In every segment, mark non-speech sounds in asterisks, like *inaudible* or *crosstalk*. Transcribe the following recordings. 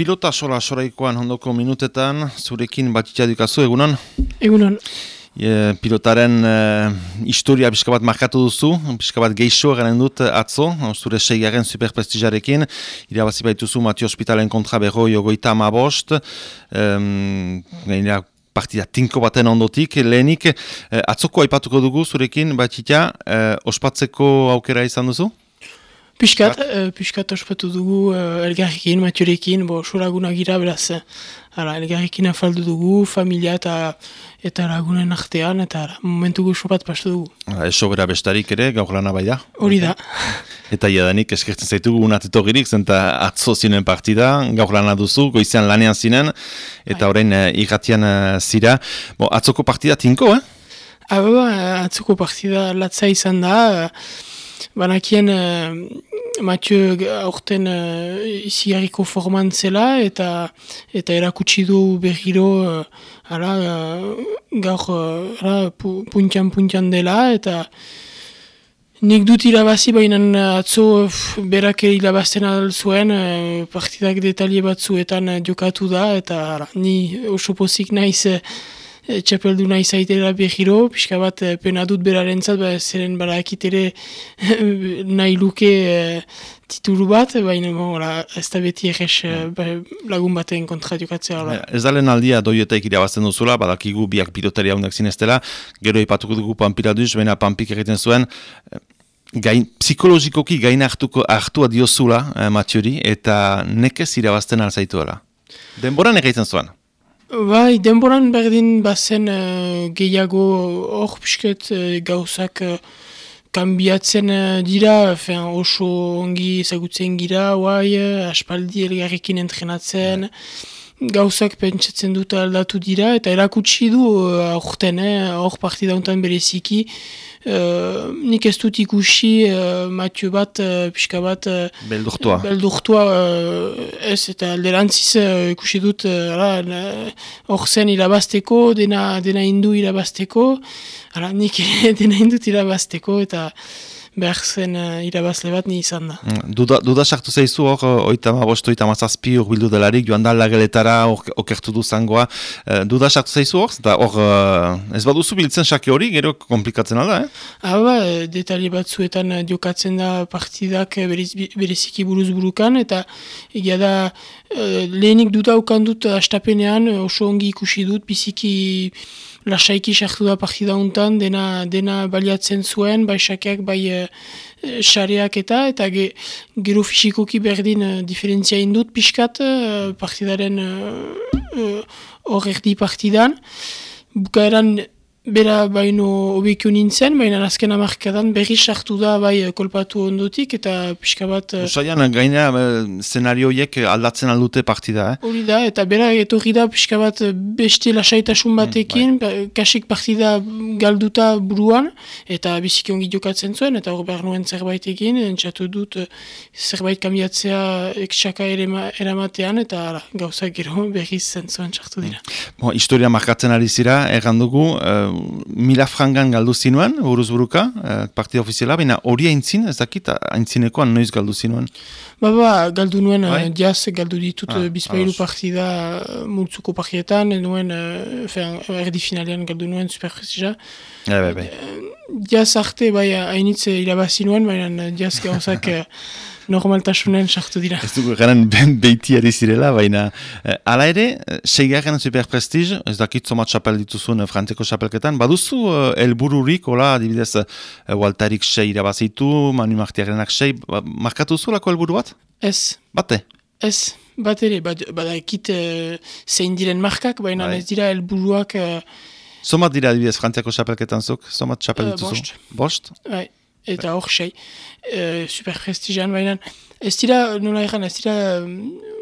pilota sola soraikoan ondoko minutetan, zurekin batitia dukazu, egunon? Egunon. E, pilotaren e, historia pixka bat markatu duzu, pixka bat geixo garen dut atzo, zure seigaren superprestijarekin, irabazi baituzu Matio Hospitalen kontra berro jogoita ama bost, um, partida tinko baten ondotik, lehenik eh, atzoko aipatuko dugu zurekin, batitia, eh, ospatzeko aukera izan duzu? Piskat, uh, piskat ospatu dugu uh, elgarrikin, matiorekin, bo, suraguna gira beraz, ara, elgarrikin afaldu dugu, familia eta eta lagunen artean, eta ara, momentu gu sopat pastu dugu. Eso bera bestarik ere, gaur lana bai da? Hori da. *laughs* Eta iadanik eskertzen zaitugu unateto girik, zenta atzo zinen partida, gaur lana duzu, goizean lanean zinen, eta bai. orain uh, irratian zira. Bo, atzoko partida tinko, eh? Aba, ba, atzoko partida latza izan da, banakien uh, Mathieu aurten uh, izigarriko forman zela eta eta erakutsi du berriro uh, ara, uh, gaur uh, puntian puntian dela eta nik dut irabazi baina atzo berak irabazten zuen partidak detalie batzuetan jokatu da eta ara, ni oso pozik naiz e, txapeldu nahi zaitera behiro, pixka bat e, pena dut beraren zat, ba, zeren bara ekitere *laughs* nahi luke e, titulu bat, baina ez da beti egez e, ba, lagun baten kontra jokatzea. Ez da lehen aldia doiotek irabazten duzula, badakigu biak pilotari haunak zineztela, gero ipatuko dugu panpiraduz, baina pampik egiten zuen, gain, psikologikoki gain hartuko hartua diozula, eh, Matiori, eta nekez irabazten alzaituela. Denboran egiten zuen? Bai, denboran berdin bazen uh, gehiago hor pisket uh, gauzak uh, kanbiatzen uh, dira, fen, oso ongi ezagutzen gira, guai, uh, aspaldi elgarrekin entrenatzen, gauzak pentsatzen dut aldatu dira, eta erakutsi du aurten, hor uh, partida honetan bereziki, Uh, nik ez dut ikusi uh, Matio bat, uh, pixka bat uh, Beldurtua. Beldurtua uh, Ez eta alderantziz uh, ikusi dut Hor uh, zen irabazteko Dena, dena indu irabazteko. Nik *laughs* dena indut irabazteko Eta behar zen uh, irabazle bat ni izan da. Mm, duda, duda sartu zeizu hor, oita ma bostu, oita mazazpi hor bildu delarik, joan da lageletara okertu du zangoa. Uh, duda sartu zeizu hor, eta hor uh, ez baduzu biltzen sake hori, gero komplikatzen alda, eh? Aba, detali batzuetan diokatzen da partidak bereziki buruz burukan, eta egia da uh, lehenik duda dut astapenean, oso ongi ikusi dut, biziki lasaiki sartu da partida untan, dena, dena baliatzen zuen, bai sakeak, bai xareak eh, eta, eta ge, gero fisikoki berdin uh, diferentzia indut pixkat uh, partidaren hor uh, erdi partidan. Bukaeran Bera baino obekio nintzen, baina azken amarkadan berri sartu da bai kolpatu ondotik eta pixka bat... Usaian, gaina zenarioiek aldatzen aldute partida, eh? Hori da, eta bera etorri da pixka bat beste lasaitasun batekin, mm, kasik partida galduta buruan, eta biziki ongi jokatzen zuen, eta hor behar nuen zerbait egin, entzatu dut zerbait kambiatzea eksaka eramatean, eta gauza gero *laughs* berriz zen zuen sartu dira. Mm. historia markatzen ari zira, errandugu, mila frangan galdu zinuen, buruz buruka, eh, partida ofiziala, baina hori aintzin, ez dakit, aintzinekoan noiz galdu zinuen? Ba, ba, galdu nuen, bai? uh, jaz, galdu ditut ah, bizpailu partida uh, multzuko partietan, nuen, uh, erdi finalean galdu nuen, superprestija. Ja, bai, bai. Jaz arte, bai, hainitze irabazi nuen, baina jaz gauzak *laughs* normaltasunen sartu dira. Ez dugu garen ben beiti zirela, baina eh, ala ere, eh, seigarren super prestiz, ez dakit zomat xapel dituzun eh, frantzeko xapelketan, baduzu eh, elbururik, hola, adibidez, eh, Waltarik sei irabazitu, Manu Martiarenak sei, ba, markatu zuzulako elburu bat? Ez. Bate? Ez, bat ere, bada ekit eh, zein diren markak, baina bai. ez dira elburuak... Eh, Zomat dira adibidez frantzeko xapelketan zuk? Zomat xapel dituzu? Bost. Bost? Bai eta hor sei, e, super prestigian baina, ez dira, nola egan, ez dira,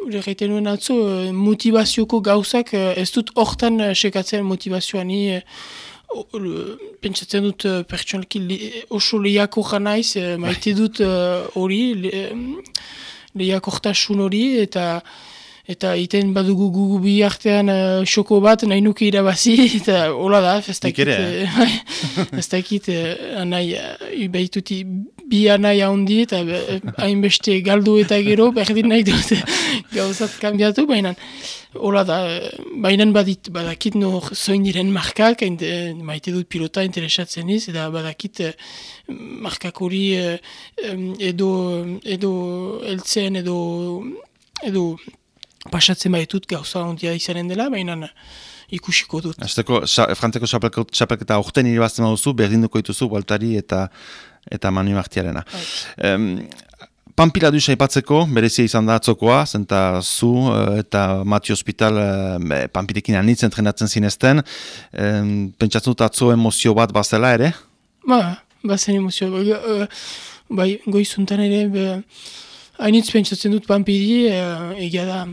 ure gaiten nuen atzo, e, motivazioko gauzak, e, ez dut hortan sekatzen motivazioa ni, e, pentsatzen dut pertsonalki oso lehiako janaiz, maite dut hori, lehiako hori, eta eta iten badugu gugu bi artean uh, xoko bat nahi nuke irabazi, *laughs* eta hola da, ez dakit, ez dakit, anai, uh, bi anai haundi, eta hainbeste galdu eta gero, *laughs* berdin nahi dut gauzat kambiatu, baina hola da, baina badit, badakit no zoin diren markak, maite dut pilota interesatzen iz, eta badakit markak hori edo, edo eltzen, edo, edo pasatzen baitut gauza ondia izanen dela, baina ikusiko dut. Azteko, frantzeko txapelketa aurten irabazten duzu, berdinduko dituzu, Baltari eta eta Manu Martiarena. Um, Pampila duza ipatzeko, berezia izan da atzokoa, zenta zu eh, eta Mati Hospital uh, Pampilekin anitzen trenatzen zinezten. Um, pentsatzen dut atzo emozio bat bazela ere? Ba, bazen emozio. Bai, bai goizuntan ere, Hainitz pentsatzen dut pampiri, uh, egia da,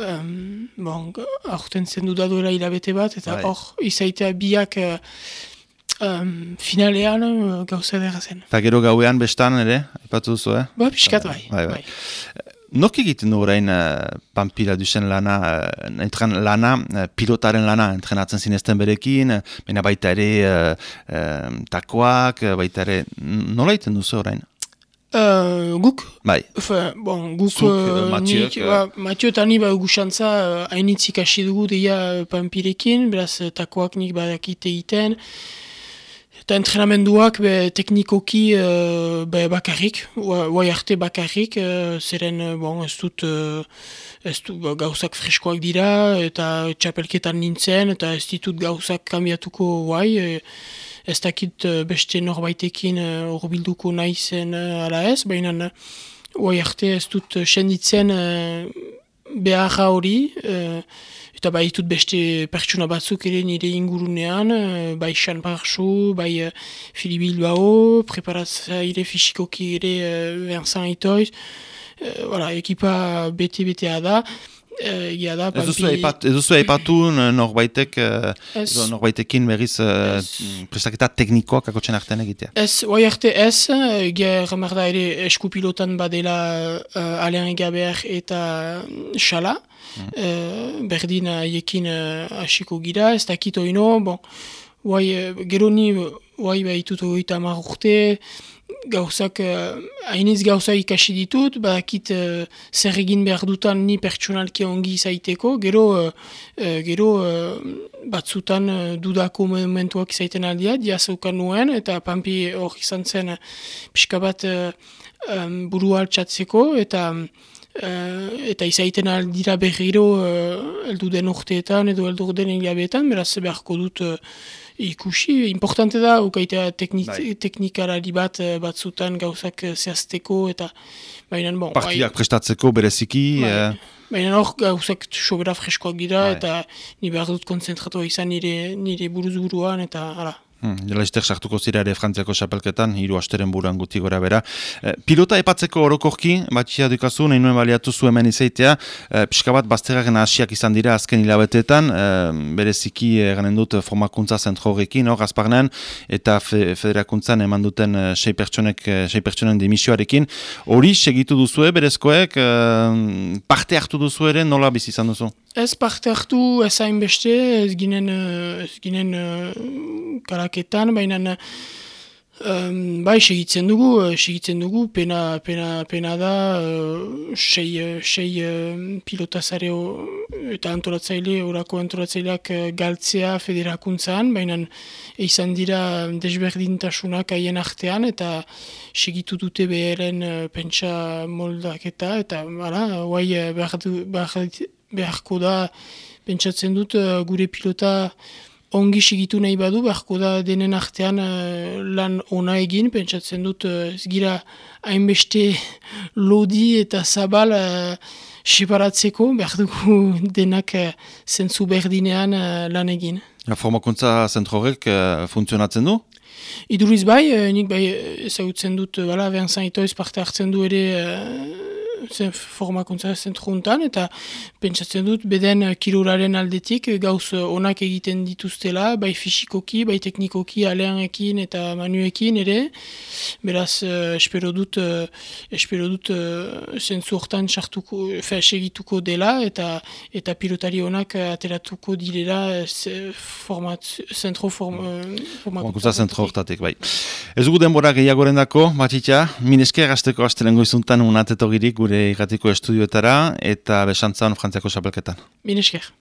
um, bon, aurten zendu da duela hilabete bat, eta bai. hor, izaitea biak uh, um, finalean uh, gauza edera zen. Eta gero gauean bestan ere, ipatu duzu, eh? Ba, piskat bai. bai, bai. bai. Nok egiten du orain uh, pampila duzen lana, uh, lana, uh, pilotaren lana entrenatzen zinezten berekin, uh, baina baita ere uh, uh, takoak, baita ere, nola egiten duzu orain? Uh, guk? Bai. Ufa, bon, guk... Zuk, uh, Mathieu. Ba, Mathieu eta ni ba gusantza uh, hainitzik hasi dugu deia pampirekin, beraz takoak nik badakite egiten. Eta entrenamenduak be, teknikoki uh, be, bakarrik, guai arte bakarrik, uh, zeren bon, ez dut... Uh, ez dut ba, gauzak freskoak dira, eta txapelketan nintzen, eta ez ditut gauzak kambiatuko guai ez dakit uh, beste norbaitekin horbilduko uh, nahi zen uh, ala ez, baina uh, arte ez dut senditzen beharra hori, eta bai ditut beste pertsona batzuk ere nire ingurunean, bai Xan Barxo, bai uh, Fili Bilbao, preparatzaile fisikoki ere Vincent Itoiz, uh, voilà, ekipa bete-betea da, egia da, Ez duzu eipatu norbaitek, norbaitekin berriz prestaketa teknikoak akotxen artean egitea? Ez, oai arte ez, egia da ere eskupilotan badela uh, Alain Gaber eta Xala, mm. uh, berdin haiekin hasiko gira, ez dakit oino, bon, oai, gero ni, oai behitut oita urte, gauzak, uh, hainiz gauza ikasi ditut, badakit uh, zer egin behar dutan ni pertsonalki ongi zaiteko, gero, uh, gero batzutan uh, dudako momentuak zaiten aldia, diazaukan nuen, eta pampi hor izan zen pixka bat uh, um, buru altxatzeko, eta Uh, eta izaiten aldira berriro uh, eldu den urteetan edo eldu den hilabetan, beraz beharko dut ikusi, importante da, ukaitea bai. teknikarari bat eh, batzutan gauzak eh, zehazteko eta baina bon. Partiak bai, prestatzeko bereziki. Bai, eh. Baina hor gauzak sobera freskoak gira bai. eta ni behar dut konzentratu izan nire, nire buruz buruan eta hala. Hmm, Laiztek sartuko zira ere Frantziako xapelketan, hiru asteren buruan guti gora bera. Eh, pilota epatzeko orokorki, batxia dukazu, nahi nuen baliatu zu hemen izaitea, eh, pixka bat bazteraren hasiak izan dira azken hilabetetan, eh, bereziki ganen dut formakuntza zentro horrekin, hor azparnen, eta fe, federakuntzan eman duten sei pertsonek, sei pertsonen dimisioarekin. Hori segitu duzue, berezkoek, eh, parte hartu duzu ere, nola bizi izan duzu? Ez parte hartu, ez hainbeste, ez ginen, ez ginen uh, laketan, baina um, bai, segitzen dugu, eh, segitzen dugu, pena, pena, pena da, sei, sei uh, pilotazare eta antolatzaile, orako antolatzaileak galtzea federakuntzaan, baina izan dira desberdintasunak haien artean, eta segitu dute beharen uh, pentsa moldaketa, eta bara, guai behar, behar, beharko da, pentsatzen dut, gure pilota ongi sigitu nahi badu, beharko da denen artean uh, lan ona egin, pentsatzen dut uh, gira hainbeste *laughs* lodi eta zabal separatzeko, behar dugu *laughs* denak zentzu berdinean lan egin. Formakuntza zentro horrek funtzionatzen du? Iduriz bai, nik bai ezagutzen dut, bala, Vincent Itoiz parte hartzen du ere zen formakuntza zentro untan, eta pentsatzen dut beden kiruraren aldetik gauz onak egiten dituztela, bai fisikoki, bai teknikoki aleanekin eta manuekin ere, beraz uh, espero dut, uh, espero dut uh, zentzu hortan sartuko, segituko dela, eta eta pilotari onak ateratuko direla zentro formakuntza zentro hortatik, bai. Ez dugu denbora gehiagoren dako, batxitxa, mineske gazteko astelengo izuntan unatetogirik gure igatiko estudioetara eta besantzan frantziako xapelketan. Minesker.